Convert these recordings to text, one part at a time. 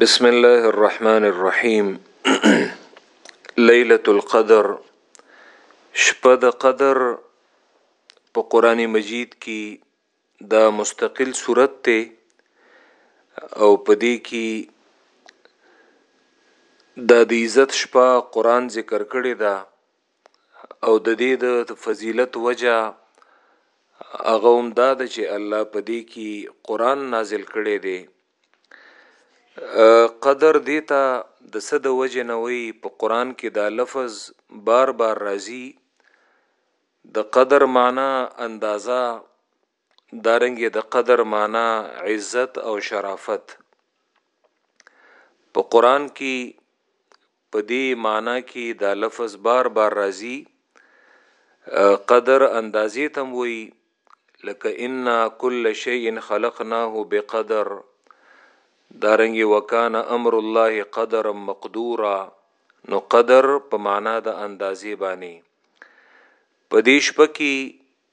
بسم الله الرحمن الرحیم لیلۃ القدر شپه د قدر په قران مجید کې دا مستقل صورت ته او پدې کې د دې عزت شپه قران ذکر کړی دا او د دې د فضیلت وجه هغه هم دا ده چې الله په دې کې قران نازل کړي دي قدر دیتا د صد وجه نوې په قران کې دا لفظ بار بار راځي د قدر معنی اندازا دارنګه د قدر معنی عزت او شرافت په قران کې په دې معنی کې دا لفظ بار بار راځي قدر اندازې تم وي لکه ان کل شیء خلقناه بقدر دارنګ وکان امر الله قدر مقدورا نو قدر په معنا د اندازې باندې په دې شپه کې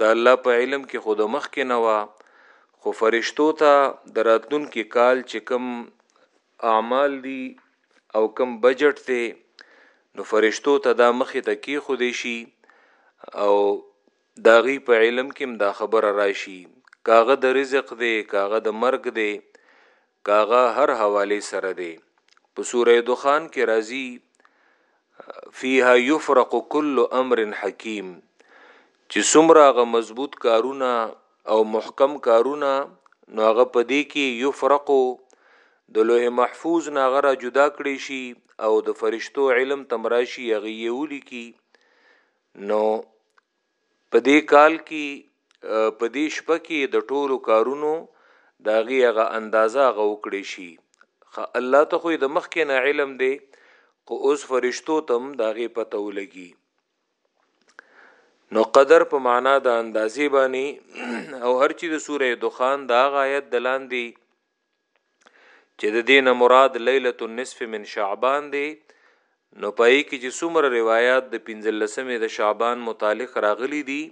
د الله په علم کې خو د مخکې نه وه خو فرشتو ته د راتلونکي کال چې کوم اعمال دي او کوم بجټ دی نو فرشتو ته دا مخې ته کې خو دی شي او داغي په علم کې دا خبره راشي کاغه د رزق دی کاغه د مرګ دی کاغه هر حوالی سره دی په سوره دخان کې راځي فيها يفرق كل امر حکیم چې سمره غ مضبوط کارونه او محکم کارونه نو هغه په دې کې يفرقو د لوح محفوظ نه غره جدا کړی شي او د فرشتو علم تمراشي هغه یولی کی نو په دې کال کې په دې شپه کې د ټولو کارونو د هغې هغه اندازه هغه وکړی شي خه الله ته خو د مخکې نه علم دی خو اوس فرشتو تم د هغې پته ولګي نو قدر په معنا د اندازې باندې او هرچی د سوره دخان دا غایت دلاندې چې د دین مراد ليله النصف من شعبان دی نو پای کې چې څومره روایت د 15مې د شعبان متعلق راغلي دي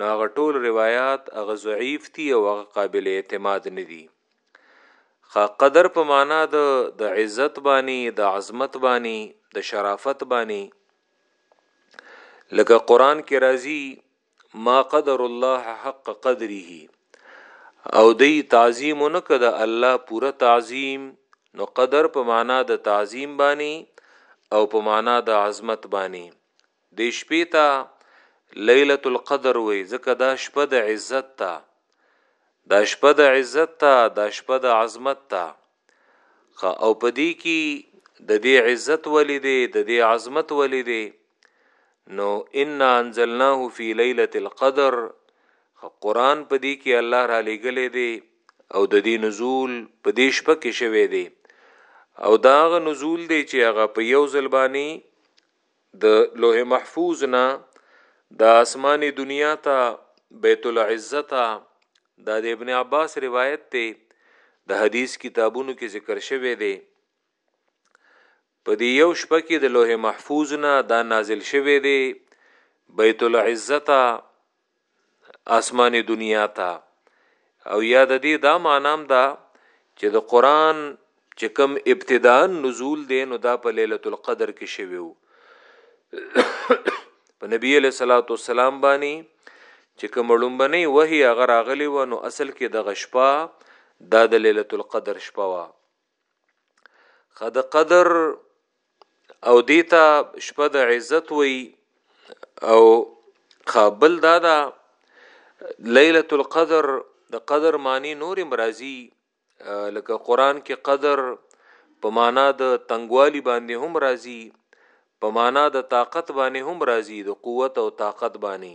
نو هغه ټول روایت هغه ضعیف دي او هغه قابل اعتماد نه دي خا قدر په معنا د د عزت باندې د عظمت باندې د شرافت باندې لکه قران کې راځي ما قدر الله حق قدره او دی تعظیم نه کده الله پورا تعظیم نو قدر په معنا د تعظیم بانی او په معنا د عظمت بانی د شپې ته ليله القدر وې ځکه دا شپه د عزت ته دا شپه د عزت ته دا شپه د عظمت ته او په دې کې د دې عزت ولې دی د دې عظمت ولې دی نو ان انزلناه فی لیلۃ القدر قرآن په دې کې الله را لېګلې دی او د دې نزول په دې شپه کې شوه دی او داغه نزول دی چې هغه په یو ځل باندې د لوح محفوظ نه د اسماني دنیا ته بیت العزه ته دا د ابن عباس روایت دی د حدیث کتابونو کې ذکر شوی دی په دې یو شپه کې د لوح محفوظ نه دا نازل شوی دی بیت العزه ته اسماني دنیا ته او یا د دې دا معنام ده چې د قران چې کوم ابتداء نزول دی نو دا په ليله القدر کې شوی وو په نبی له صلوات والسلام باندې چې کوم لومبني وਹੀ هغه راغلی و نو اصل کې د غشپا دا د ليله القدر شپه وا خد قدر او دیتا شپه د عزت وی او خابل دادا ليله القدر د قدر معنی نور مرضی لکه قران کې قدر په معنا د تنګوالی باندې هم راضی په معنا د طاقت باندې هم راضی د قوت او طاقت باندې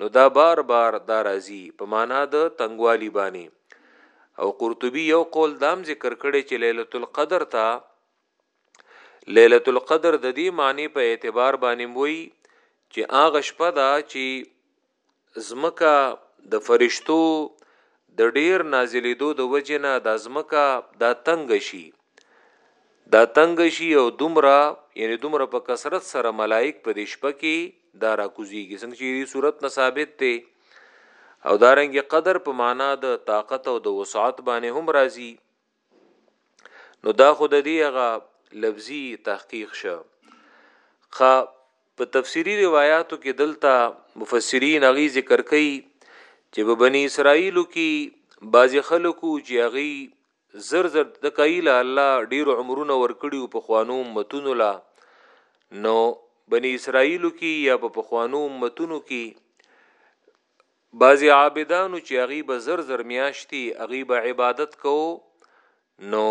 نو دا بار بار دا راځي په معنا د تنګوالي باندې او قرطبي یو قول دام ذکر کړي چې ليله القدر ته ليله القدر د دې معنی په اعتبار باندې وای چې هغه شپه ده چې زمکه د فرشتو د ډیر نازلېدو د وجنه د زمکه دا تنگ شي دا تنگ شي او دومره یعنی دومره په کثرت سره ملائک په دې شپه کې دا را کوزيږي څنګه چې دې صورت نه ثابت دی او دارنګ قدر په معنا د طاقت او د وسعت باندې هم راځي نو دا خود دې هغه لفظي تحقیق شه خ په تفسیری روایتو کې دلته مفسرین غي ذکر کوي چې په بنی اسرائیلو کې بعضی خلکو چې هغه زر زر دکه ایله الله ډیر عمرونه ورکړي او پخوانو امتونو لا نو بنی اسرائیلو کې یا په پخوانو امتونو کې بعضی عابدانو چې هغه به زر زر میاشتي هغه به عبادت کو نو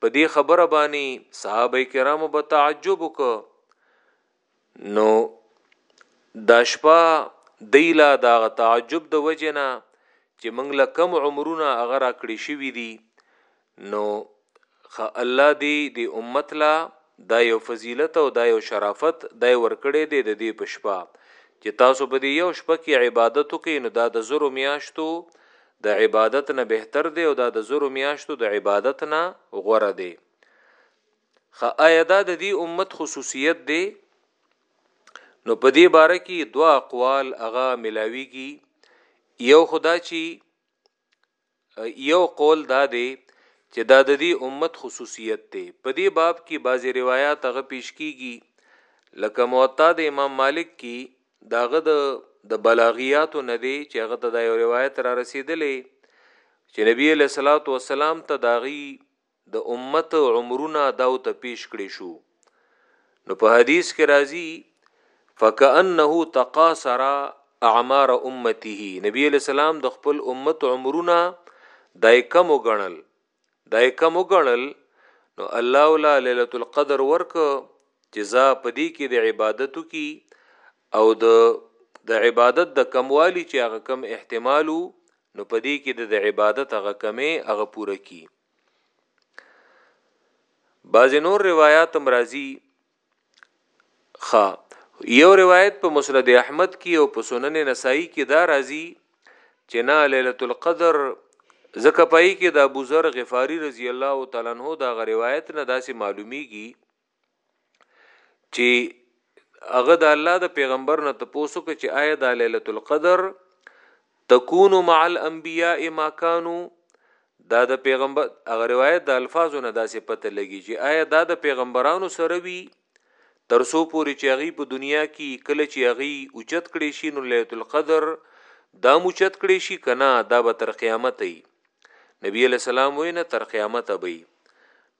په دې خبره باندې صحابه کرامو به تعجب وکړ نو دا شپه دیلا دا تعجب د وجنه چې موږ له کم عمرونه هغه را کړی شوی دی نو خ الله دی دی امت لا دا یو فضیلت او دا یو شرافت دا ورکړی دی د دې پشپا چې تاسو په دې یو شپه کې عبادت وکئ نو دا د زرو میاشتو د عبادت نه بهتر دی او دا د زرو میاشتو د عبادت نه غوره دی خا آیا دا د دې امت خصوصیت دی نو په دې باره کې دوا اقوال هغه ملاویږي یو خدا چې یو قول دا دی چې دا د دې امت خصوصیت دی په دې باب کې بعضی روایت هغه پیش کیږي لکه موطا د امام مالک کې داغه د د بلاغیات نه دی چې هغه ته د یو روایت را رسیدلې چې نبی له صلوات و سلام ته داغي د امت عمرونه داو ته پیش کړی شو نو په حدیث کې راځي فکأنه تقاصر اعمار امته نبی علیہ السلام د خپل امت عمرونه دای کم وګڼل دای کم وګڼل نو الله ولا ليله القدر ورک جزاء پدې کې د عبادتو کې او د د عبادت د کموالی چې هغه کم احتمالو نو پدې کې د عبادت هغه کمې هغه پوره کی بعضی نور روایات هم راځي خا یو روایت په مسند احمد کې او په سنن نسائی کې دا راځي چې نه ليله القدر زکه پای کې د ابو ذر غفاری رضی الله تعالی عنہ دا روایت نه داسې معلومیږي چې هغه د الله د پیغمبر نه تاسو کې چې آیا د ليله القدر تكون مع الانبیاء ما كانوا دا د پیغمبر هغه روایت د الفاظو نه داسې پته لګي چې آیا دا د پیغمبرانو سره وی ترسو پوری چې هغه په دنیا کې کله چې هغه اوچت کړي شي نو ليله القدر دا موچت کړي شي کنه دا به تر قیامت ای نبی علیہ السلام وینه تر قیامت به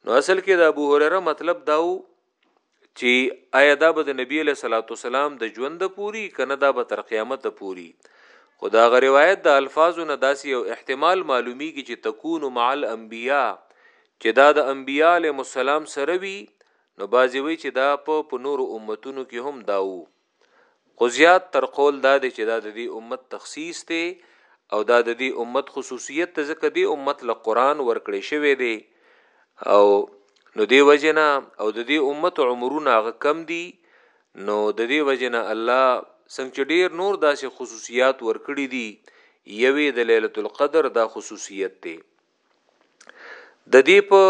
نو اصل کې د ابو هريره مطلب داو چې آیا دا به د نبی له صلوات والسلام د ژوند پوری کنه دا به تر قیامت پوری خدا غ روایت د الفاظو نه داسي او احتمال معلومیږي چې تكون مع الانبیاء چې دا د انبیاء علیهم السلام سره وي نو بازی وی چې دا په نور امتونو کې هم داو خو زیات تر قول دا دی چې دا د دې امت تخصیص دی او دا د دې امت خصوصیت ته ځکه دې امت له قران ورکړې شوی دی او نو دې وجنه او د دې امت عمرونه هغه کم دي نو د دې وجنه الله څنګه ډیر نور داسې خصوصیات ورکړي دي یوې د ليله القدر دا خصوصیت دی د دې په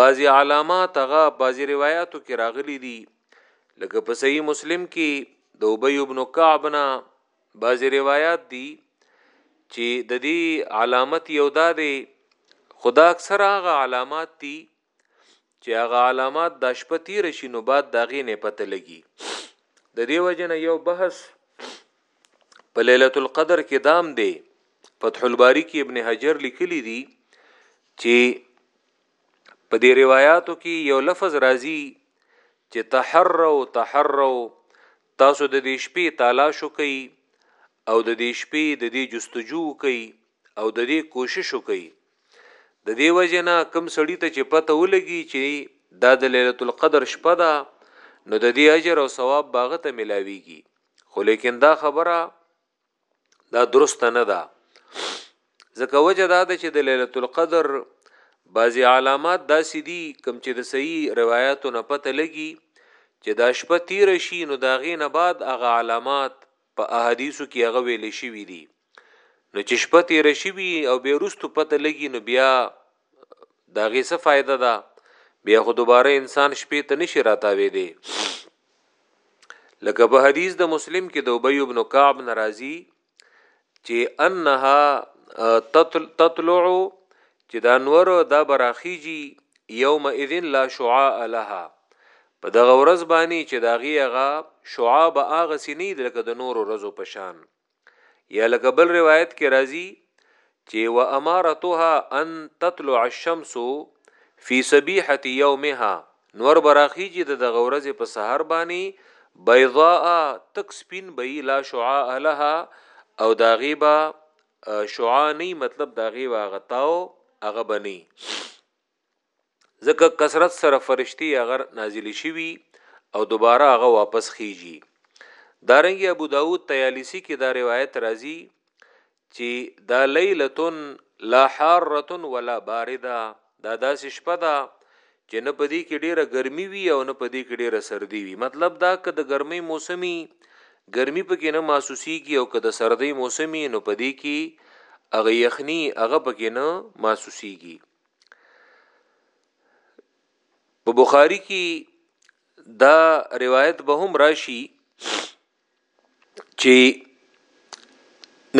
بعضی علامات هغه بعضی روایتو کې راغلي دي لکه په صحیح مسلم کې د ابی ابن کعب نه بعضی روایت دي چې د دې علامت یو دا دی خدا اکثر هغه علامات دي چې هغه علامات دا شپه تیر شي نو بعد دا غي نه پته لګي د دې وجنه یو بحث په ليله القدر کې دام دی فتح الباری کې ابن حجر لیکلی دی چې په دې روایتو کې یو لفظ راځي چې تحروا تحروا تاسو د دې شپې تلاش وکړئ او د دې شپې د دې جستجو کوي او د دې کوششو کوي د دې وجه نه کم سړی ته چې پته ولګي چې دا د ليله القدر شپه ده نو د دې اجر او ثواب باغ ته ملاويږي خو لیکن دا خبره دا درست نه ده ځکه وجه دا ده چې د ليله القدر بعضی علامات داسې دي کم چې د صحیح روایتو نه پته لګي چې دا شپه تیر شي نو دا غې نه بعد هغه علامات په احادیثو کي هغه ویل شوي دي نو چې شپه تیره شوي او بیا وروسته پته لګي نو بیا د هغې څه فایده ده بیا خو دوباره انسان شپې ته نشي راتاوې دی لکه په حدیث د مسلم کې د ابی ابن کعب ناراضي چې انها تطلع چې دا نور دا به راخیژي یومئذ لا شعاء لها په دغه ورځ باندې چې د هغې هغه شعاع به هغسې نه وي لکه د نورو ورځو په شان یا لکه بل روایت کې راځي چې و امارتها ان تطلع الشمس فی صبیحه یومها نور براخیږي د دغه ورځې په سحر باندې بيضاء تک سپین بې لا شعاع لها او دا غیبه شعا نه مطلب دا غي واغتاو هغه بني ځکه کثرت سره فرشتي اگر نازل شوي او دوباره هغه واپس خيږي دارنګي ابو داود تیالیسی کې دا روایت راځي چې دا لیلتون لا حارتون ولا بارده دا داسې شپه ده چې نه پدې کې ډیره ګرمي وي او نه پدې کې ډیره سردي وي مطلب دا که د ګرمۍ موسمي ګرمي پکې نه محسوسيږي او که د سردۍ موسمي نو پدې کې هغه یخني هغه پکې نه محسوسيږي په بخاری کې دا روایت به هم راشي چې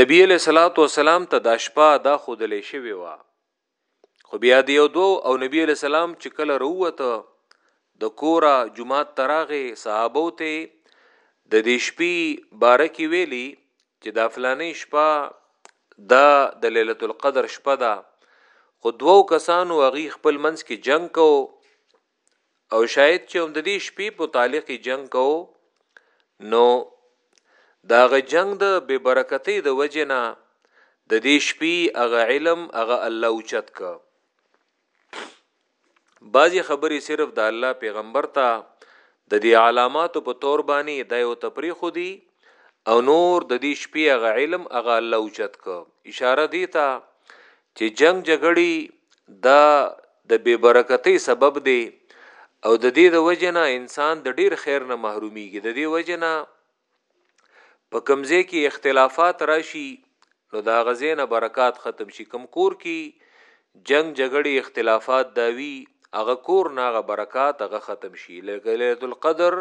نبی له صلوات و سلام ته د شپه دا خودلې شوی و خو بیا د یو دوه او نبی علیه السلام چې کله رووته د کوره جماعت تراغه صحابه ته د دې شپې بارکی ویلی چې دا فلانې شپه دا د ليله القدر شپه ده خو دوو کسانو هغه خپل منځ کې جنگ کو او شاید چې هم د دې شپې په تعلق جنگ کو نو داغه جنگ د بے برکتې د وجنا د دې شپې هغه علم هغه الله اوچت ک بعضی خبرې صرف د الله پیغمبر ته د دې علامات په تور باندې د یو تپری خو دی او نور د دې شپې هغه علم هغه الله اوچت ک اشاره دی ته چې جنګ جګړی دا د بې برکتۍ سبب دی او د دې د وجنه انسان د ډیر خیر نه محرومیږي د دې وجنه په کمزې کې اختلافات راشي نو دا غزینه برکات ختم شي کم کور کې جنگ جګړې اختلافات داوي هغه کور ناغه برکات هغه ختم شي لکه ليله القدر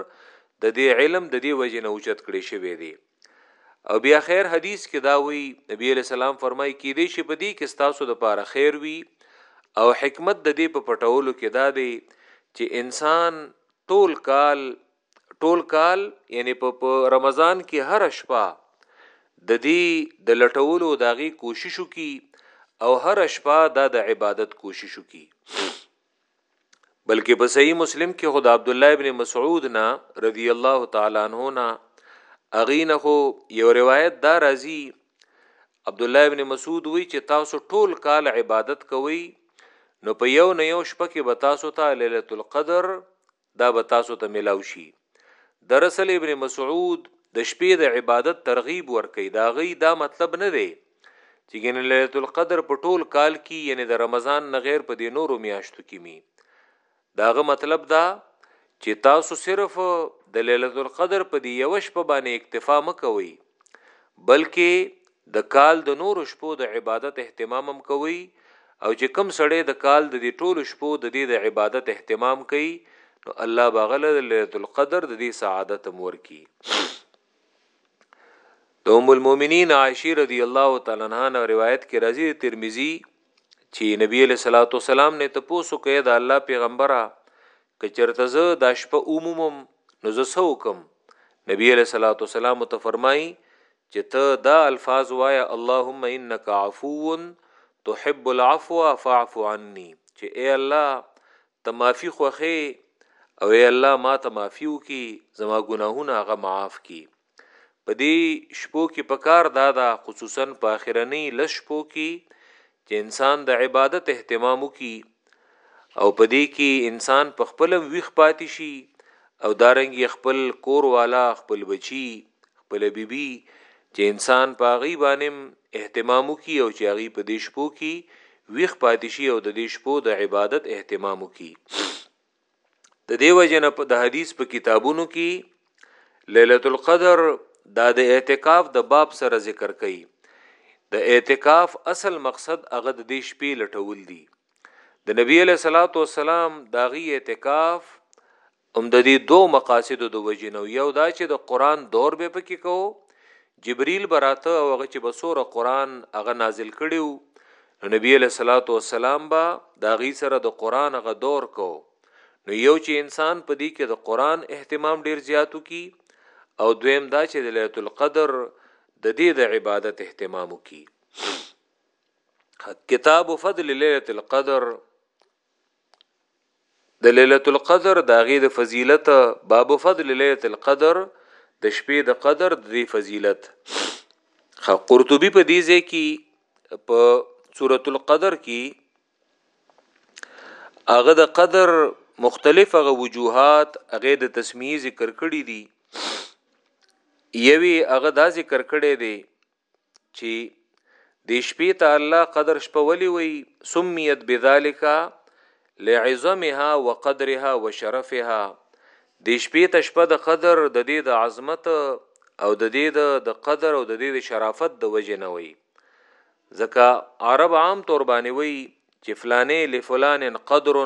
د دې علم د دې وجه نه اوچت کړي شوی دی او بیا خیر حدیث کې دا وی نبی علیہ السلام فرمای کې دی چې په دې کې ستاسو د پاره خیر وی او حکمت د دې په پټولو کې دا دی چې انسان ټول کال ټول کال یعنی په رمضان کې هر شپه د دې د لټولو داغي کوشش وکي او هر شپه دا د عبادت کوشش وکي بلکې په صحیح مسلم کې خود عبد الله ابن مسعود نا رضی الله تعالی عنہ نا اغینه خو یو روایت دا راځي عبد الله ابن مسعود وی چې تاسو ټول کال عبادت کوئ نو په یو نه یو شپه کې به تاسو ته ليله القدر دا به تاسو ته ملاو شي دراصل ابن مسعود د شپې د عبادت ترغیب ورکي دا غي دا مطلب نه دی چې ګن ليله القدر په ټول کال کې یعنی د رمضان نه غیر په دې نورو میاشتو کې می داغه مطلب دا چې تاسو صرف د ليله القدر په دې یو شپه باندې اکتفا مکوئ بلکې د کال د نورو شپو د عبادت اهتمام هم کوی او چې کوم سړی د کال د دې ټولو شپو د دې د عبادت اهتمام کوي نو الله به هغه له ليلة القدر د دې سعادت هم ورکي د ام المؤمنین عائشه رضی الله تعالی عنها نه روایت کې راځي ترمذی چې نبی له صلوات و سلام نه تاسو کې د الله پیغمبره که چرته زه دا شپه اومومم نو زه څه وکم نبی علیه الصلاۃ والسلام ته فرمایي چې ته دا الفاظ وایا اللهم انک عفو تحب العفو فاعف عني چې اے الله ته معافي خوخه او اے الله ما ته معافي وکي زما ګناهونه هغه معاف کړي په دې شپو کې پکار دا ده خصوصا په اخرنی لس شپو کې چې انسان د عبادت اهتمام وکي او په دې کې انسان په خپل ویخ پاتې شي او دارنګ خپل کور والا خپل بچي خپل بیبي بی چې انسان په غي باندې اهتمام وکي او چې غي په دې شپو کې ویخ پاتې شي او د دې شپو د عبادت اهتمام وکي د دې وجنه په د حدیث په کتابونو کې ليله القدر دا د اعتکاف د باب سره ذکر کړي د اعتکاف اصل مقصد هغه د دې شپې لټول دي د نبی له صلوات و سلام داغي اعتکاف هم د دې دوه مقاصدو د وجنه یو دا چې د قران دور به پکې کو جبريل براته او هغه چې بسوره قران هغه نازل کړیو نو نبی علیہ الصلوۃ والسلام با دا غي سره د قران غ دور کو نو یو چې انسان په دې کې د قران اهتمام ډیر زیاتو کی او دویم دا چې د ليله القدر د دې د عبادت اهتمام کی کتاب فضل ليله القدر د ليله القدر د غي د فضیلت باب فضل ليله القدر د شپې د قدر د فضیلت خ قرطبي په دې ځای کې په سورۃ القدر کې هغه د قدر مختلف هغه وجوهات هغه د تسمیه ذکر کړی دي یوی هغه دا ذکر کړی دی چی دی شپی ته الله قدر شپه ولی وی سمیت بذالک لعظمها وقدرها وشرفها دی شپی ته شپه د قدر د دی د عظمت او د دی د قدر او د دی د شرافت د وجه نه وی ځکه عرب عام طور باندې وی چې فلانه لفلان قدر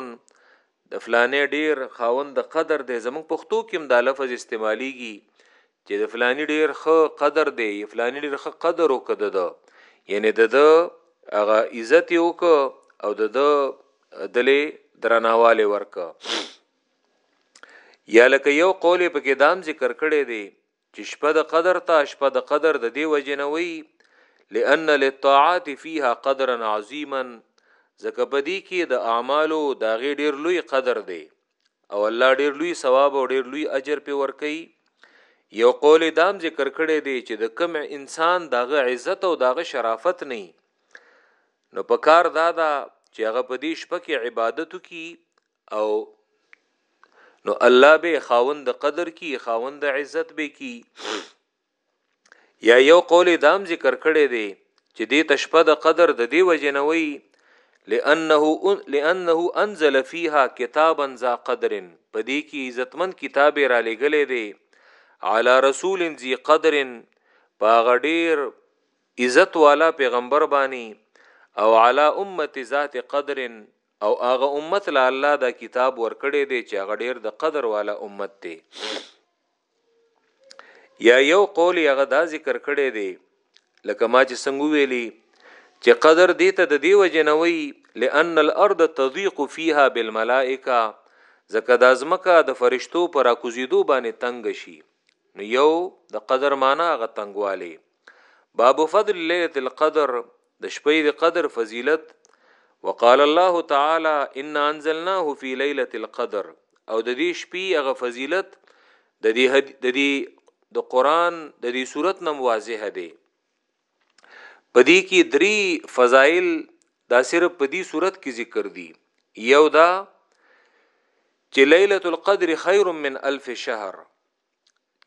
د فلاني ډیر خاوند د قدر دی زموږ پښتو کې هم دا لفظ استعمالیږي چې د فلاني ډیر خ قدر دی فلاني ډیر خ قدر وکړه ده یعنی د ده هغه عزت یو ک او د ده دلې درناواله ورک یا لکه یو قول په کې دام ذکر کړی دی چې شپه د قدر ته شپه د قدر د دې وجې نه وي لأن للطاعات فيها قدرا عظيما ځکه په دې کې د اعمالو د هغې ډېر لوی قدر دی او الله ډېر لوی ثواب او ډېر لوی اجر پې ورکوي یو قول دام ذکر کړی دی چې د کم انسان دغه عزت او دغه شرافت نه نو په کار دا دا چې هغه په دې شپه کې عبادت کی او نو الله به خاوند قدر کی خاوند عزت به کی یا یو قول دام ذکر کړی دی چې دې تشپه د قدر د دی وجنوي لانه لانه انزل فيها كتابا ذا قدر پدې کې عزتمن کتاب را لګلې دی على رسول ذي قدر پاغه ډیر عزت والا پیغمبر بانی او علی امت ذات قدر او هغه امت له الله دا کتاب ورکړی دی چې هغه ډیر د قدر والا امت دی یا یو قول هغه دا ذکر کړی دی لکه ما چې څنګه ویلی چې قدر دی ته د دیو جنوي لئن الارض تضيق فيها بالملائکه زکه د ازمکه د فرشتو پر اکوزیدو باندې تنگ شي نو یو د قدر معنی غ تنگواله باب فضل ليله القدر د شپې د قدر فضیلت وقال الله تعالی ان انزلناه فی ليله القدر او د دې شپې هغه فضیلت د دې د دې د قران د دې صورت نم واضح دی پدې کې درې فضایل دا صرف په دې صورت کې ذکر دي یو دا چې ليله القدر خير من الف شهر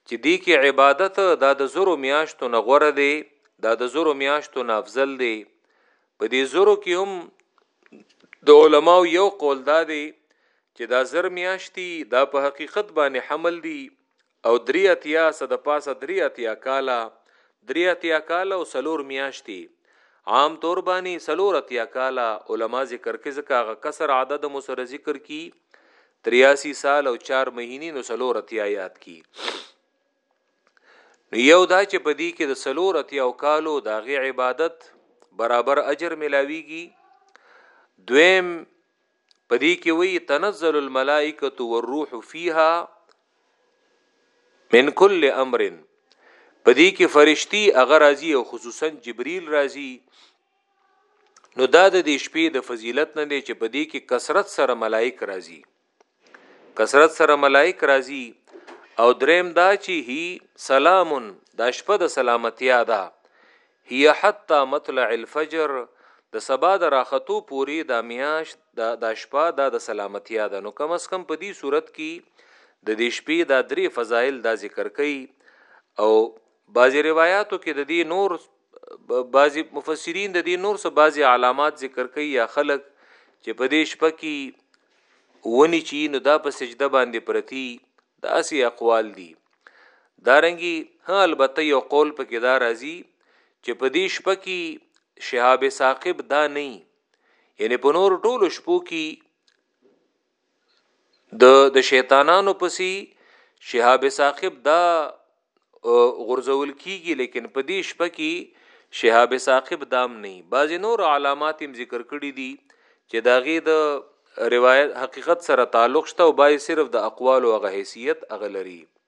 چې دې کې عبادت دا د زرو میاشتو نه غوره دی دا د زرو میاشتو نه افضل دی په دې زرو کې هم د علماو یو قول دا دی چې دا زر میاشتي دا په حقیقت باندې حمل دي او درې اتیا صد پاسه درې اتیا کاله درې اتیا کاله او سلور میاشتي عام طور باندې سلور اتیا کاله علما ذکر کې ځکه هغه کسر عدد مو سره ذکر کی 83 سال او 4 مهینی نو سلور اتیا یاد کی نو یو دا چې په دې کې د سلور اتیا او کالو د غي عبادت برابر اجر ملاویږي دویم په دې کې وی تنزل الملائکه والروح فیها من کل امر په دې کې فرشتي اگر راځي او خصوصا جبريل راځي نو دا د دې شپې د فضیلت نه دی چې په دې کې کثرت سره ملائک راځي کثرت سره ملائک راځي او دریم دا چې هی سلام دا شپه د سلامتیا ده هی حتا مطلع الفجر د سبا د راختو پوری د میاش د دا شپه دا د سلامتیا ده نو کم اس کم په دې صورت کې د دې شپې دا درې فضایل دا ذکر کړي او بعضی روایاتو کې د دې نور بعضی مفسرین د دې نور څه بعضی علامات ذکر کوي یا خلق چې په دې شپه کې ونی چی نو دا په سجده باندې پرتی دا اسی اقوال دي دارنګي ها البته یو قول په کې دا راځي چې په دې شپه کې شهاب ثاقب دا نه یعنی په نور ټولو شپو کې د د شیطانانو پسی شهاب ثاقب دا غرزول کیږي لیکن په دې شپه کې شهاب ثاقب دام نه بعضی نور علامات هم ذکر کړي دي چې داغه د روایت حقیقت سره تعلق شته او بای صرف د اقوال او غ حیثیت اغلري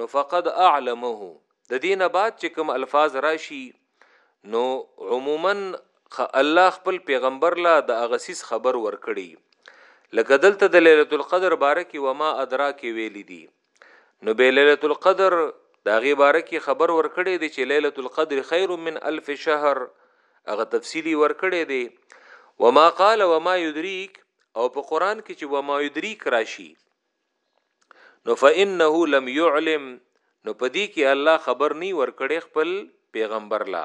نو فقد اعلمه د دې نه بعد چې کوم الفاظ راشي نو عموما الله خپل پیغمبر لا د اغسیس خبر ورکړي لکه دلته د ليله القدر باره کې وما ادراک ویل دي نو به ليله القدر دا غي باره کې خبر ورکړي دي چې ليله القدر خير من الف شهر هغه تفصيلي ورکړي دي وما قال وما يدريك او په قران کې چې وما يدريك راشي نو فانه لم يعلم نو پدی کې الله خبر نی ورکړي خپل پیغمبر لا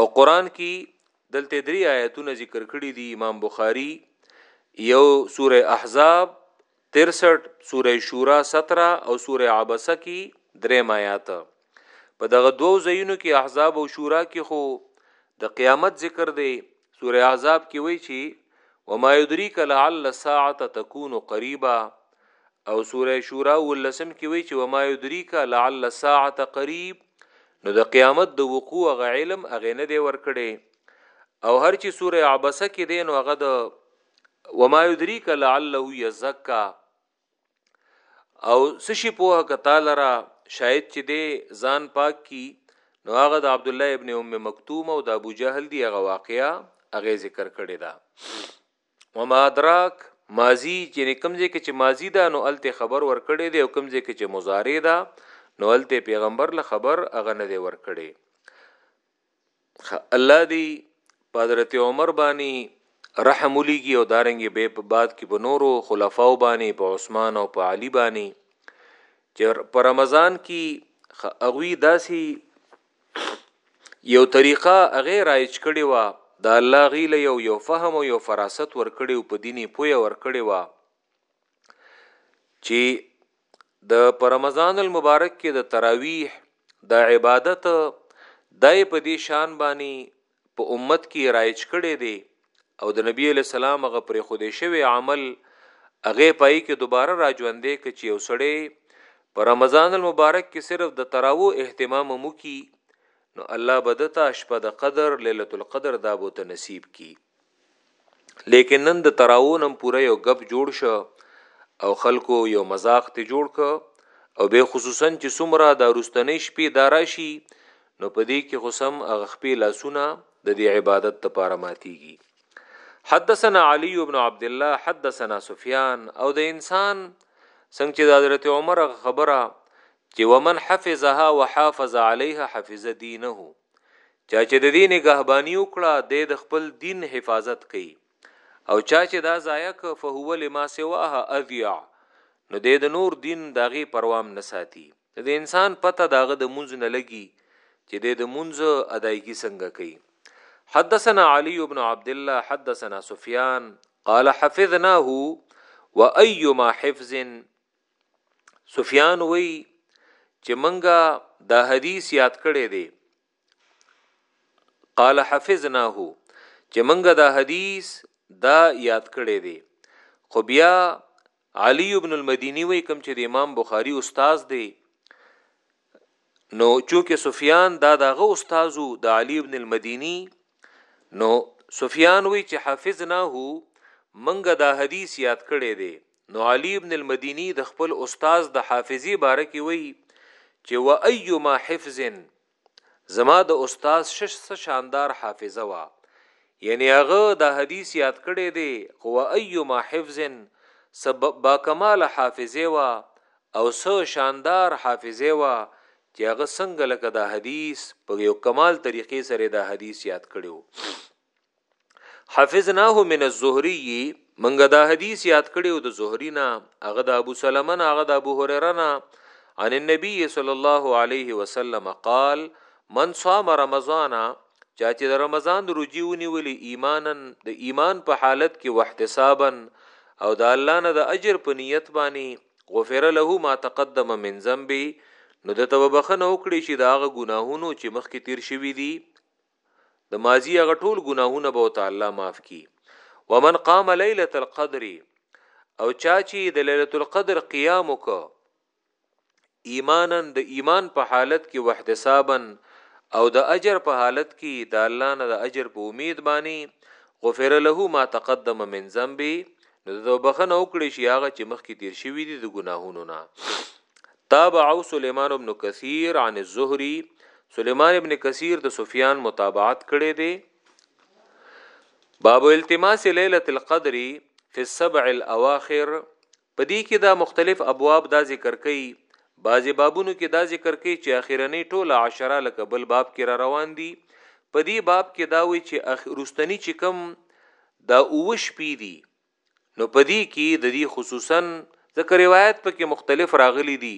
او قران کې دلته درې آیتونه ذکر کړی دي امام بخاری یو سوره احزاب 63 سوره شورا 17 او سوره عبسه کې درې آیات په دغه دوو ځایونو کې احزاب او شورا کې خو د قیامت ذکر دی سوره احزاب کې وایي چې وما يدريك لعل الساعه تكون قريبا او سوره شورا ولسم کې وایي چې وما يدريك لعل الساعه قريب نو د قیامت د وقوع غ علم اغه نه دی ورکړي او هر چې سوره عبسه کې دی نو هغه د وما يدريك لعله يزكى او سشي په کتا لرا شاید چې دی ځان پاک کی نو هغه د عبد الله ابن ام مکتوم او د ابو جهل دی هغه واقعیا هغه ذکر کړی دا وما ادراک ماضی چې کمزې کې چې ماضی دا نو الته خبر ور کړی دی او کمزې کې چې مضارع دا نو الته پیغمبر له خبر هغه نه دی ور کړی الله دی په حضرت عمر بانی رحم ولیږي او دارنګ به په بعد کې په نورو خلفاو باندې په عثمان او په علي باندې چې په رمضان کې اغوی داسي یو طریقه هغه رایج کړي وا د الله غیله یو یو فهم او یو فراست ور کړي او په دیني پوی ور کړي وا چې د پر رمضان المبارک کې د تراویح د عبادت دای په دې شان باندې په امت کې رایج کړي دي او د نبی له سلام غ پر خوده شوی عمل هغه پای کې دوباره راځوندې ک چې یو سړی پر رمضان المبارک کې صرف د تراوو اهتمام مو کی نو الله بدتا شپه د قدر ليله القدر دا بو ته نصیب کی لیکن نن د تراون هم پوره یو غب جوړ شو او خلکو یو مزاق ته جوړ ک او به خصوصا چې سمره د رستنې شپې داراشي نو په دې کې خصم هغه خپې لاسونه د دې عبادت لپاره ماتيږي حدثنا علي بن عبد الله حدثنا سفيان او د انسان څنګه چې د حضرت عمر خبره چې ومن حفظها وحافظ عليها حفظ دينه چا چې د دې نگهبانی وکړه د د خپل دین حفاظت کوي او چا چې دا ضایع ک فهو لما سواها اذیع نو د د نور دین داغي پروام نه ساتي د انسان پته داغه د منځ نه لګي چې د د منځ ادایګي څنګه کوي حدثنا علي بن عبد الله حدثنا سفيان قال حفظناه وايما حفظ سفیان وی چې منګه دا حدیث یاد کړی دی قال حفظناه چې منګه دا حدیث دا یاد کړی دی خو بیا علی ابن المدینی وی کوم چې د امام بخاری استاد دی نو چونکه سفیان دا دغه استادو د علی ابن المدینی نو سفیان وی چې حافظنا هو منګه دا حدیث یاد کړی دی نو علی ابن المدینی د خپل استاد د حافظی باره کې وی چې و ايما حفظ زما د استاد شش شاندار حافظه وا یعنی هغه دا حدیث یاد کړی دی خو و ايما حفظ سبب با کمال حافظه وا او څه شاندار حافظه وه چې هغه څنګه لکه دا حدیث په یو کمال طریقې سره دا حدیث یاد کړو حفظناه من الزهری منګه دا حدیث یاد کړو د زهری نه هغه د ابو سلمہ نه هغه د ابو هريره نه عن النبي صلی الله علیه وسلم قال من صام رمضان چا چې د رمضان د روجي ونیولې ایمانن د ایمان په حالت کې واحتسابا او د الله نه د اجر په نیت باندې غفر له ما تقدم من ذنبه نو د ته بخنه وکړي شي دا غ ګناهونو چې مخکې تیر شوي دي د ماضی هغه ټول ګناهونه به تعالی معاف کړي ومن قام ليله القدر او چا چې د ليله القدر قيام وک ایمانن د ایمان په حالت کې واحتسابن او د اجر په حالت کې د الله نه د اجر په امید باندې غفر له ما تقدم من ذنبه نو د بخنه وکړي شي هغه چې مخکې تیر شوی دي د ګناهونو نه تابع سليمان ابن كثير عن الزهري سليمان ابن كثير د سفيان متابعت کړي دي باب التماس ليله القدر في السبع الاواخر پدې کې دا مختلف ابواب دا ذکر کړي بعضي بابونو کې دا ذکر کړي چې اخیرنی ټوله عشره لکه بل باب کې را روان دي پدې باب کې دا وی چې اخرستنی چې کم دا اووه شپې دي نو په دې کې د دې خصوصا ځکه روایت په کې مختلف راغلي دي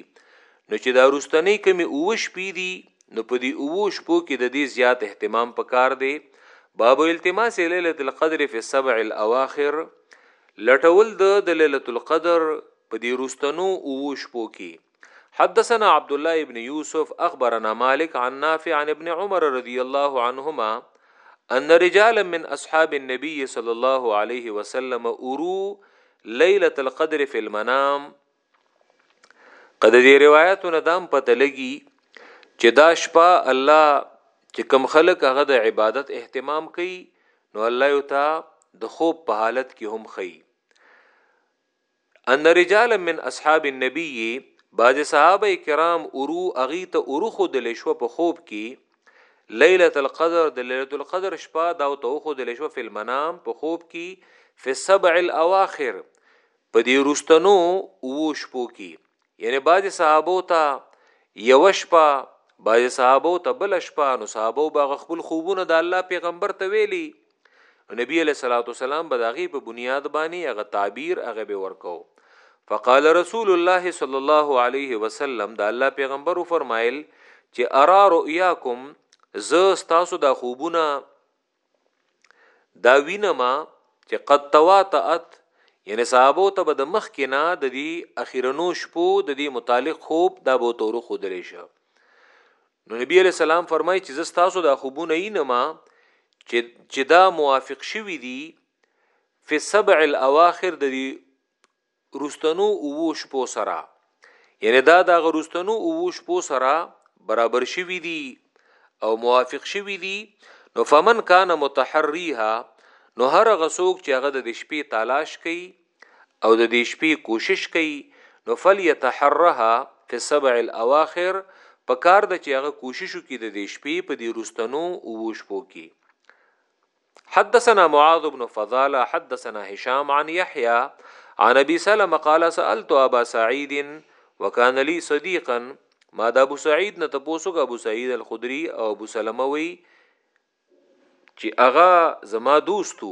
نو چې دا رستنې کمی اووه شپې دي نو په دې اووه شپو کې د دې زیات اهتمام پکار دی باب التماس ليله القدر في السبع الاواخر لټول د ليله القدر په دې رستنو اووه شپو کې حدثنا عبد الله ابن يوسف اخبرنا مالك عن نافع عن ابن عمر رضي الله عنهما ان رجالا من اصحاب النبي صلى الله عليه وسلم ارو ليله القدر في المنام قد دې روایتونه دام پته لګي چې دا شپه الله چې کم خلک هغه د عبادت اهتمام کوي نو الله یو ته د خوب په حالت کې هم خي ان رجال من اصحاب النبی بعض صحابه کرام ارو اغي ته ارو خودل شو په خوب کې ليله القدر د ليله القدر شپه دا او ته خودل شو په منام په خوب کې فی السبع الاواخر په دې رستنو وو شپو کې یعنی بعضی صحابو ته یو شپه بعضی صحابو ته بل شپه نو صحابو باغ خپل خوبونه د الله پیغمبر ته ویلی نبی علیہ الصلوۃ والسلام بداغي په بنیاد باندې هغه تعبیر هغه به ورکو فقال رسول الله صلی الله علیه وسلم دا الله پیغمبر فرمایل چې ارا رؤیاکم ز تاسو دا خوبونه دا وینه ما چې قد تواتعت یعنی صحابو ته به د مخ کې نه د دې اخیرنو شپو د دې متعلق خوب دا به تورو خودلې شه نو نبی علی سلام فرمای چې زستاسو د خوبونه یې نه ما چې چې دا موافق شوی دی په سبع الاواخر د دې وروستنو اوو شپو سره یعنی دا د هغه وروستنو اوو شپو سره برابر شوي دي او موافق شوي دي نو فمن کان متحریها نو هر هغه څوک چې هغه د شپې تلاش کوي او د دې شپې کوشش کوي نو فلیتحرها فی السبع الاواخر په کار د چې هغه کوشش وکړي د دې شپې په دې وروستنو اوو شپو کې حدثنا معاذ بن فضالة حدثنا هشام عن يحيى عن ابي سلمة قال سألت ابا سعيد وكان لي صديقا ما د ابو سعید نه تاسو کا ابو سعید الخدری او ابو سلمہ وی چې اغا زما دوستو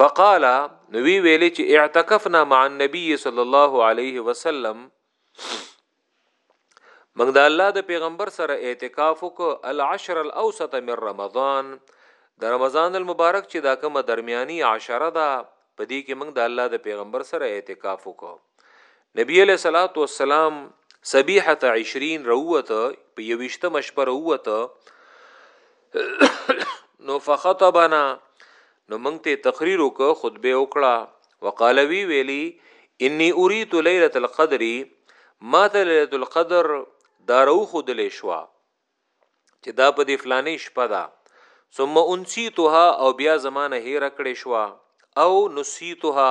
فقال نو وی ویلې چې اعتکفنا مع النبي صلی الله علیه وسلم موږ د الله د پیغمبر سره اعتکاف وک العشر الاوسط من رمضان د رمضان المبارک چې دا کومه درمیاني عشره ده په دې کې موږ د الله د پیغمبر سره اعتکاف وک نبی علیہ الصلوۃ والسلام سبیحه 20 روته په یوشته مشپر روته نو فخطبنا نو مونږ ته تقریر وک خطبه وکړه وقاله وی ویلی انی اريد ليله القدر ما ته ليله القدر دارو خودل شوا چې دا په دې فلانې شپه ده ثم انسیتها او بیا زمانه هیر کړې شوا او نسیتها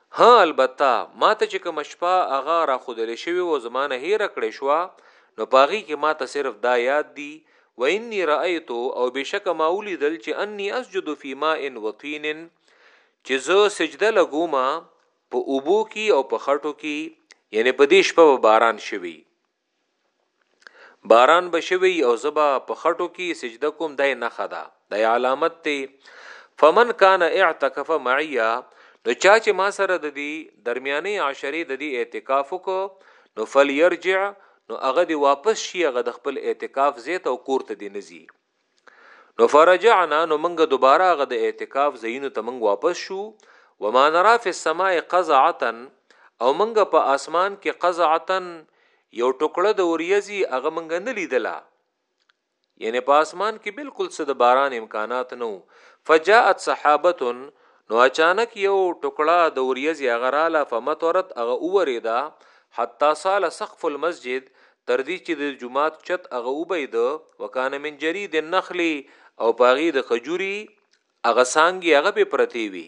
هه البته ماته چې کومه شپه هغه راښودلې شوې وه زما نه هېره کړې شوه نو په هغې کې ماته صرف دا یاد دي واني رأیت او بېشکه ما ولیدل چې اني اسجد فی ماء وطین چې زه سجده لګومه په اوبو کې او په خټو کې یعنی په دې شپه به باران شوی باران به شوی او زبا په خټو کې سجده کوم دای نه خدا دای علامت ته فمن کان اعتکف معیا نو چا چې ما سره د دې درمیاني عشرې د دې اعتکاف کو نو فلیرجع نو هغه دی واپس شي هغه د خپل اعتکاف زیت او کور ته دی نزي نو فرجعنا نو منګه دوباره غ د اعتکاف زینو ته منګ واپس شو وما نرا فی السماء قزعتا او منګه په اسمان کې قزعتا یو ټوکړه د اوریزي هغه منګه نه لیدله یعنی په اسمان کې بالکل څه د باران امکانات نو فجاءت صحابه نو اچانک یو ټوکړه د وریځ غراله فمطرت هغه اوریدا حتا سال سقف المسجد تر دي چي د جومات چت هغه وبهيد، وکان من جريد النخل او په هغي د خجوري هغه څانګي هغه په پرتي وي.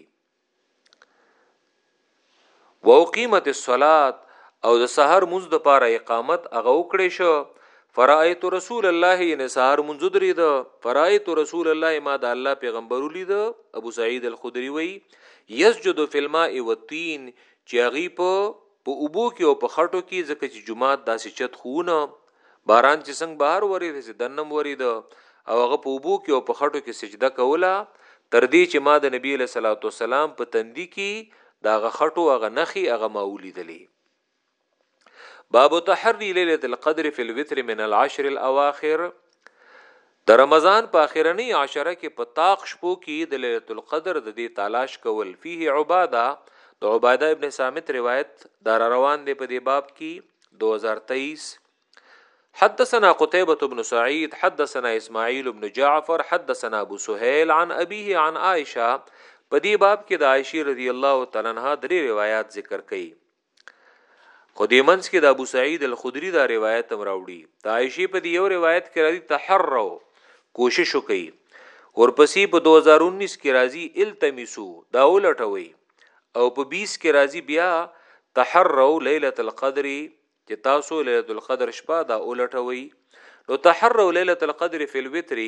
واقيمت الصلاه او د سحر منځ د پاره اقامت هغه وکړې شو فرایت رسول الله ان سحر منځ درید فرایت رسول الله ما د الله پیغمبر ولید ابو سعید الخدری وی یسجد فی الماء والتین چې هغه په په اوبو کې او په خټو کې ځکه چې جمعات داسې چت خوونه باران چې څنګه بهر ورید چې دنم ورید او هغه په اوبو کې او په خټو کې سجده کوله تر دې چې ما د نبی له صلوات و سلام په تندی کې دا غخټو هغه نخي هغه ماولي دلی باب تحری ليله القدر في الوتر من العشر الاواخر د رمضان په اخرنۍ عشره کې په طاق شپو کې د ليلة القدر د دې تلاش کول فيه عباده د عباده ابن ثابت روایت دار روان دی په دې باب کې 2023 حدثنا قتيبة بن سعيد حدثنا اسماعيل بن جعفر حدثنا ابو سهيل عن ابيه عن عائشه په دې باب کې د عائشه رضی الله تعالی عنها درې روایت ذکر کړي خو دې منځ کې د ابو سعید الخدری دا روایت هم راوړي د عائشې په دې یو روایت کې راځي تحرو کوشش وکړي ورپسې په 2019 کې راځي التمسو دا ولټوي او په 20 کې راځي بیا تحرو ليله القدر چې تاسو ليله القدر شپه دا ولټوي نو تحرو ليله القدر فی الوتر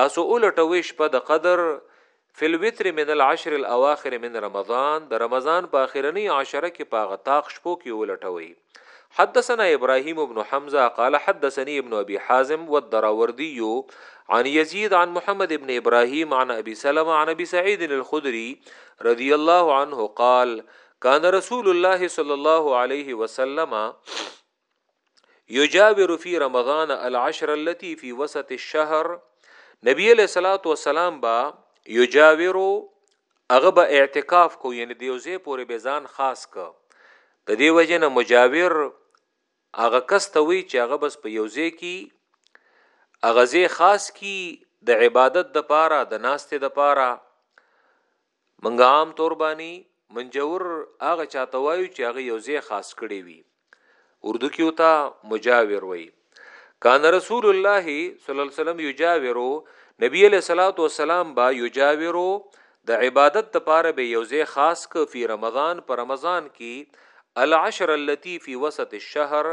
تاسو ولټوي شپه د قدر فی الوتر من العشر الاواخر من رمضان د رمضان په اخرنی عشره کې په هغه طاق شپو کې ولټوي حدثنا ابراهيم بن حمزه قال حدثني ابن ابي حازم والدراوردي عن يزيد عن محمد بن ابراهيم عن ابي سلمة عن ابي سعيد الخدري رضي الله عنه قال كان رسول الله صلى الله عليه وسلم یجاور فی رمضان العشر التي فی وسط الشهر نبی علیہ الصلوۃ والسلام با یجاورو هغه به اعتکاف کو یعنی دیوزه پورې به ځان خاص ک د دې وجه نه مجاور هغه کس ته وی چې هغه بس په یوزه کې هغه ځای خاص کی د عبادت د پاره د ناستې د پاره مونږ عام طور باندی منجور هغه چاته وایو چې هغه یو ځای خاص کړی وي اردو کې وتا مجاور وي کان رسول الله صلی الله علیه وسلم یجاورو نبی علیہ الصلوۃ والسلام با یجاورو د عبادت لپاره به یو ځای خاص ک فی رمضان پر رمضان کې العشر التي فی وسط الشهر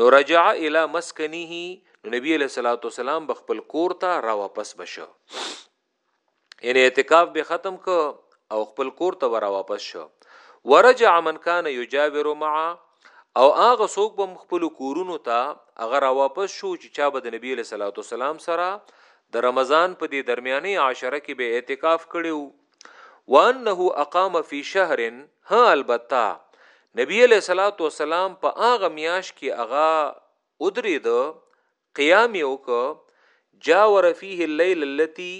نو رجع الى مسکنه نو نبی علیہ الصلوۃ والسلام بخپل کور ته را واپس بشو یعنی اعتکاف به ختم ک او خپل کور ته را واپس شو ورجع من کان یجاور مع او هغه څوک بم خپل کورونو ته هغه را واپس شو چې چا به د نبی علیہ الصلوۃ والسلام سره د رمضان په دې درمیاني عشره کې به اعتکاف کړیو وانه اقام فی شهر ها البته نبی علیہ الصلوۃ والسلام په هغه میاش کې هغه ادری د قیام یو ک جاور فيه الليل التي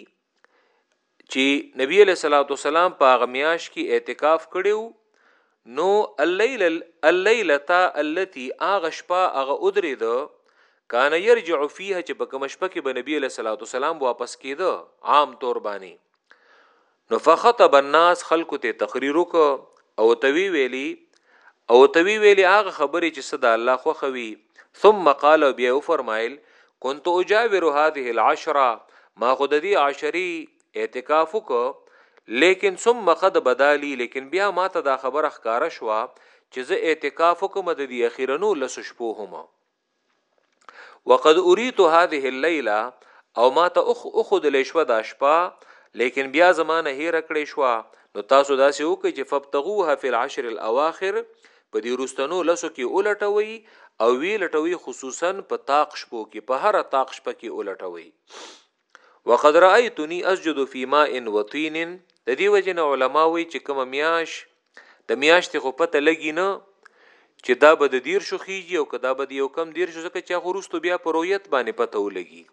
چې نبی علیہ الصلوۃ والسلام په هغه میاش کې اعتکاف کړیو نو الليل الليله التي هغه شپه هغه ادری د کان يرجع فيها چې په کوم شپه کې به نبی علیہ الصلوۃ والسلام واپس کیده عام طور باندې نو فخطب الناس خلق ته تقریر وک او توی ویلی او توی ویلی هغه خبرې چې صدا الله خوخوي ثم قال بیا فرمایل كنت اجاور هذه العشره ما خود دې عشری اعتکاف وک لیکن ثم قد بدالی لیکن بیا ما ته دا خبره ښکارا شو چې زه اعتکاف وکم د دې اخیرنو لس شپو هم وقد اريت هذه الليله او ما ته اخ اخ د لښو د شپه لیکن بیا زمانه هیر کړې شو نو تاسو داسې وکړئ چې فبتغوها فی العشر الاواخر په دې روستنو لسو کې اولټوي او وی لټوي خصوصا په طاق شپو کې په هر طاق شپه کې اولټوي وقد رايتني اسجد في ماء وطين د دې وجه نه علما وایي چې کوم میاش د میاشتې خو پته لګی نه چې دا به د دیر شو خيږي او کدا به یو کم دیر شو ځکه چې خورستو بیا پر رویت باندې پته ولګي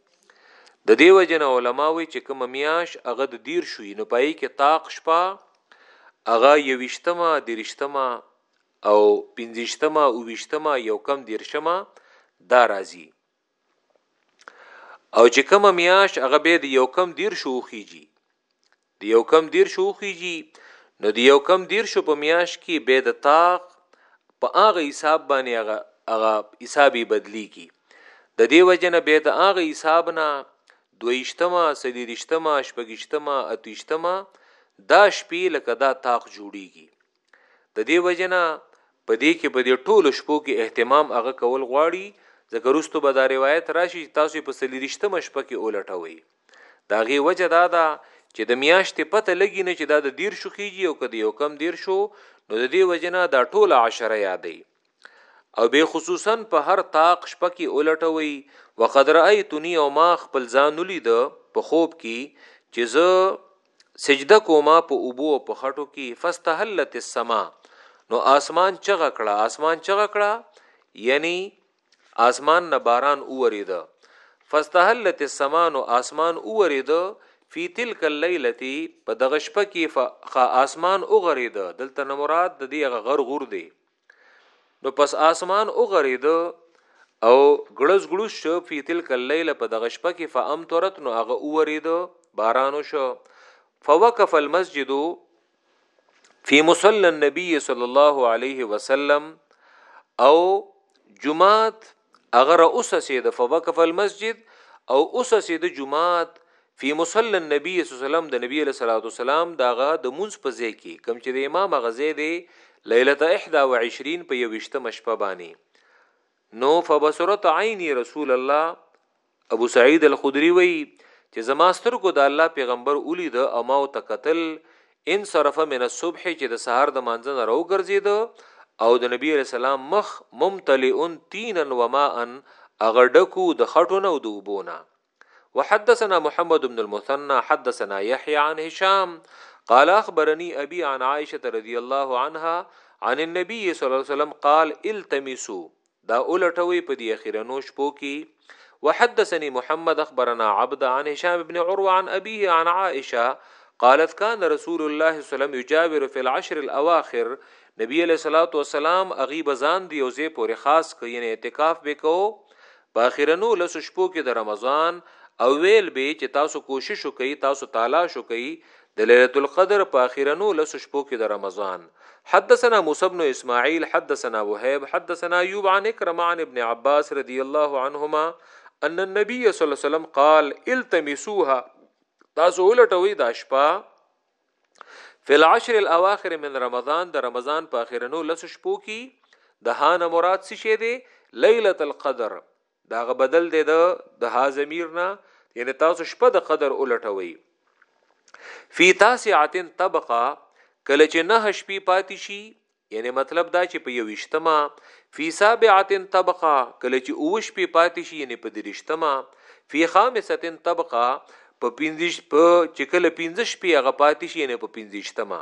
د دې وجه نه علما وایي چې کوم میاش هغه د دیر شوی نو پای کې طاق شپه هغه یوشتمه درشتمه او پنځشتمه او وشتمه یو کم دیرشمه دا راځي او چې کوم میاش هغه به د یو کم دیر شو خيږي د یو کم دیر شو خيږي نو د یو کم دیر شو په میاش کې به د طاق په هغه حساب باندې هغه هغه حسابي بدلی کی د دې وجنه به د هغه حساب نه دویشتما سلیریشتما شپږشتما اتیشتما دا شپې لکه دا طاق جوړیږي د دې وجې نه په دې کې په دې ټولو شپو کې اهتمام هغه کول غواړي ځکه روستو به دا روایت راشي چې تاسو په څلوېښتمه شپه کې ولټوئ د هغې وجه دا ده چې د میاشتې پته لګي نه چې دا د دیرشو کېږي او که د یو کم دیرشو نو د دې وجې نه دا ټوله عشره یادوي او به خصوصا په هر طاق شپه کې ولټوي وقد رأيتني او ما خپل ځان ولید په خوب کې چې زه سجده کوما په اوبو او په خټو کې فاستهلت السما نو اسمان چغه کړه اسمان چغه کړه یعنی اسمان نه باران اوریده فاستهلت السما نو اسمان اوریده فی تلک اللیلتی په دغه شپه کې فخا اسمان اوغریده دلته نه مراد د دې غر غور دی نو پس آسمان او غرید او ګړز ګړز شو فی تلک اللیل په دغه شپه کې فام تورت نو هغه اورید بارانو شو فوقف المسجد فی مصلی النبی صلی الله علیه وسلم او جمعات هغه را اوسسید فوقف المسجد او اوسسید جمعات فی مصلی النبی صلی الله علیه وسلم د نبی علیہ الصلوۃ والسلام داغه د منځ په ځای کې کم چې د امام غزه دی ليله 21 په یوشتمه شپه باندې نو فبصرت عینی رسول الله ابو سعید الخدری وی چې زما سترګو د الله پیغمبر ولید او ما او تکتل ان صرف من الصبح چې د سحر د مانځنه راو ګرځید او د نبی علیہ السلام مخ ممتلئن تینا وماء اغه ډکو د خټونه او د وبونه وحدثنا محمد بن المثنى حدثنا يحيى عن هشام قال اخبرني ابي عن عائشه رضي الله عنها عن النبي صلى الله عليه وسلم قال التمسوا دا اولټوئ په دي اخيرنو شپو کي وحدثني محمد اخبرنا عبد عن هشام بن عروه عن ابيه عن عائشه قالت كان رسول الله صلى الله عليه وسلم يجاور في العشر الاواخر نبي عليه الصلاه والسلام اغي بزان دي او زي پورې خاص ک ینه اعتکاف به کو په اخیرنو لس شپو کې د رمضان او ویل به چې تاسو کوشش وکړئ تاسو تالاش وکړئ د ليلة القدر په اخيرنو لسو شپو کې د رمضان، حدثنا موسی بن اسماعيل حدثنا وهيب حدثنا ايوب عن اکرمة عن ابن عباس رضي الله عنهما ان النبي صلی الله عليه وسلم قال التمسوها تاسو ولټوي دا شپه فی العشر الاواخر من رمضان د رمضان په اخرنو لس شپو کې د هان مراد څه شه دی ليله القدر دا غ بدل دی د د ها ضمیر نه یعنی تاسو شپه د قدر الټوي فی تاسعه طبقه کله چې نه شپې پاتې شي یعنی مطلب دا چې په یوشتما فی سابعه طبقه کله چې او شپې پاتې شي یعنی په درشتما فی خامسه طبقه په پنځش په چې کله پنځش شپې هغه پاتې شي یعنی په پنځشتما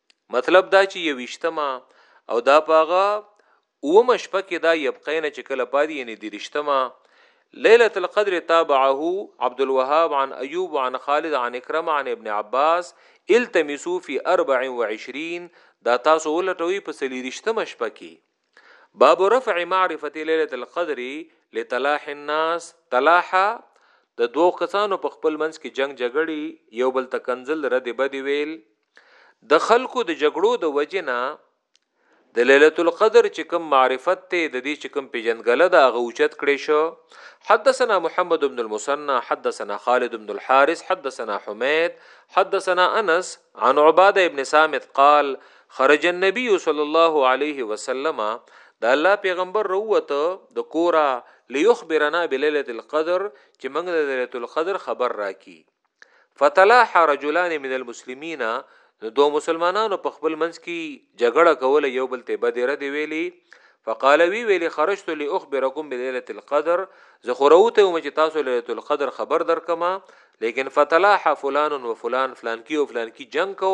مطلب دا چې یوشتمه او دا پاغه اومه شپه کې دا یبقین چې کله پادی یعنی درشتمه ليله القدر تابعه عبد الوهاب عن ايوب عن خالد عن اكرمه عن ابن عباس التمسوا في 24 دا تاسو ولټوي په سلیریشتمه شپه کې باب رفع معرفت ليله القدر لتلاح الناس تلاح د دوو کسانو په خپل منځ کې جنگ جګړې یو بل تکنزل رد بدی ویل د خلکو د جګړو د وجنه د ليله القدر چې کوم معرفت ته د دې چې کوم پیجنګله دا غوچت کړي شو حدثنا محمد بن المثنى حدثنا خالد بن الحارث حدثنا حمید حدثنا انس عن عباده ابن سامت قال خرج النبي صلی الله علیه وسلم د الله پیغمبر روته د کورا ليخبرنا بليله القدر چې موږ د ليله القدر خبر راکی فتلاح رجلان من المسلمین نو دو مسلمانانو په خپل منځ کې جګړه کوله یو بل ته بدره دی ویلی فقال وی ویلی خرجت لاخبرکم بليله القدر زه خوروته وم چې تاسو ليله القدر خبر درکما لیکن فتلاح فلان و فلان فلان کی او فلان کی جنگ کو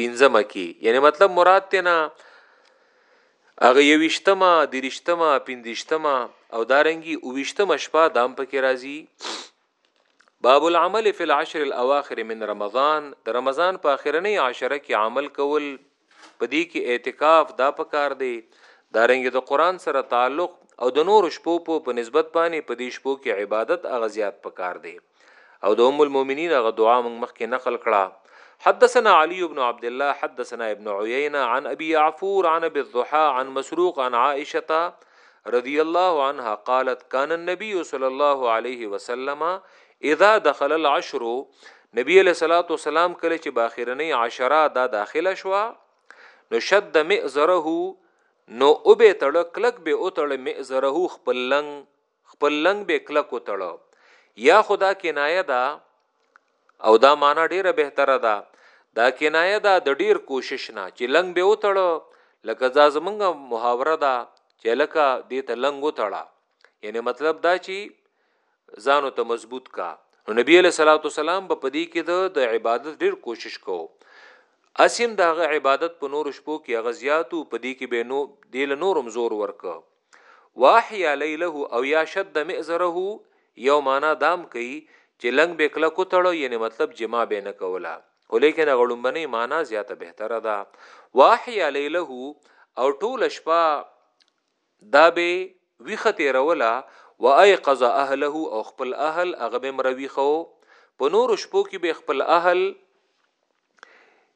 پنځمه کې یعنی مطلب مراد ته نه هغه یوشتما دریشتما پندشتما او دارنګي اووشتما شپه دام پکې راځي باب العمل فی العشر الاواخر من رمضان د رمضان په اخرنی عشره کې عمل کول پدې کې اعتکاف دا پکار دی دارنګي د قران سره تعلق او د نور شپو په نسبت باندې پدې شپو کې عبادت اغه زیات پکار دی او د ام المؤمنین هغه دعا موږ مخکې نقل کړه حدثنا علي بن عبد الله حدثنا ابن عيينة عن ابي عفور عن ابي الضحى عن مسروق عن عائشه رضي الله عنها قالت كان النبي صلى الله عليه وسلم اذا دخل العشر نبی علیہ الصلوۃ والسلام کله چې باخرنی عشره دا داخله شوه نو شد مئزره نو او به تړ کلک به او تړ مئزره خپل لنګ خپل لنګ به کلک وتړو یا خدا کنایه ده او دا معنا ډیره بهتره ده دا کنایه ده د ډیر کوشش نه چې لنګ به وتړو لکه دا زمونږ محاوره ده چې لکه دې ته لنګ وتړه یعنی مطلب دا چې ځانو ته مضبوط کا نو نبی علیہ الصلوۃ والسلام په پدی کې د عبادت ډیر کوشش کو اسیم دغه عبادت په نور شپو کې غزیاتو پدی کې به نو دیل نورم زور ورک واحیا لیله او یا شد مئزره یو معنا دام کوي چې لنګ به کله کوتړو یعنی مطلب جما به نه کولا خو لیکن هغه لومبنې معنا زیاته بهتره ده واحیا لیله او ټول شپه دا به ویخه تیروله و ایقظ اهله او خپل اهل هغه به مروي خو په نور شپو کې به خپل اهل